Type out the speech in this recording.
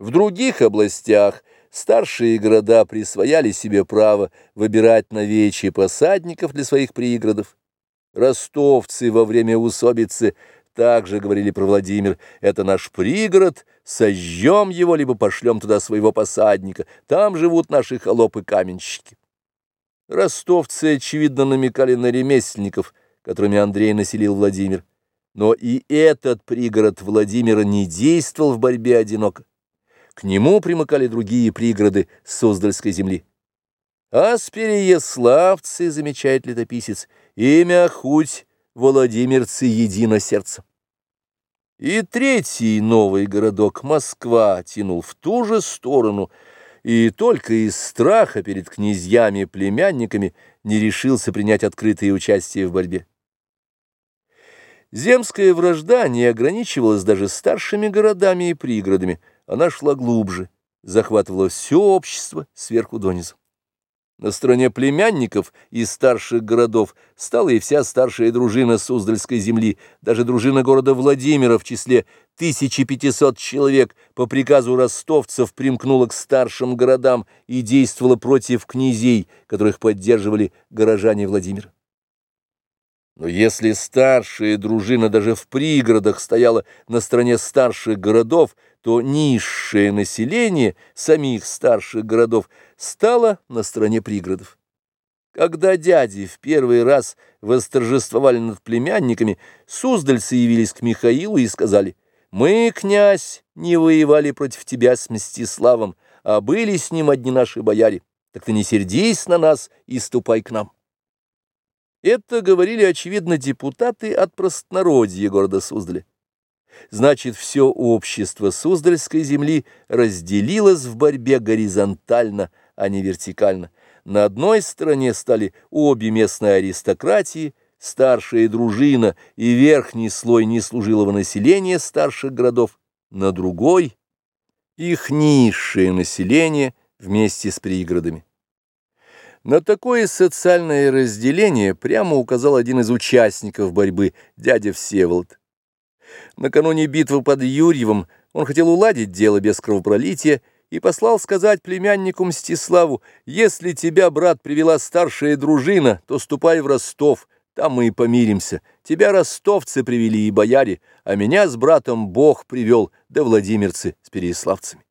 В других областях старшие города присвояли себе право выбирать новечьи посадников для своих пригородов. Ростовцы во время усобицы также говорили про Владимир, это наш пригород, сожжем его, либо пошлем туда своего посадника, там живут наши холопы-каменщики. Ростовцы, очевидно, намекали на ремесленников, которыми Андрей населил Владимир. Но и этот пригород Владимира не действовал в борьбе одиноко. К нему примыкали другие пригороды Суздальской земли. А с переяславцы, замечает летописец, имя Хуть Владимирцы едино сердце. И третий новый городок, Москва, тянул в ту же сторону, и только из страха перед князьями-племянниками не решился принять открытое участие в борьбе. Земская вражда не ограничивалась даже старшими городами и пригородами, она шла глубже, захватывала все общество сверху донизу. На стороне племянников из старших городов стала и вся старшая дружина Суздальской земли, даже дружина города Владимира в числе 1500 человек по приказу ростовцев примкнула к старшим городам и действовала против князей, которых поддерживали горожане Владимира. Но если старшая дружина даже в пригородах стояла на стороне старших городов, то низшее население самих старших городов стало на стороне пригородов. Когда дяди в первый раз восторжествовали над племянниками, суздальцы явились к Михаилу и сказали, «Мы, князь, не воевали против тебя с Мстиславом, а были с ним одни наши бояре. Так ты не сердись на нас и ступай к нам». Это говорили, очевидно, депутаты от простонародья города Суздаля. Значит, все общество Суздальской земли разделилось в борьбе горизонтально, а не вертикально. На одной стороне стали обе местные аристократии, старшая дружина и верхний слой неслужилого населения старших городов, на другой — их низшее население вместе с пригородами. На такое социальное разделение прямо указал один из участников борьбы, дядя Всеволод. Накануне битвы под Юрьевым он хотел уладить дело без кровопролития и послал сказать племяннику Мстиславу, «Если тебя, брат, привела старшая дружина, то ступай в Ростов, там мы и помиримся. Тебя ростовцы привели и бояре, а меня с братом Бог привел, да владимирцы с переяславцами».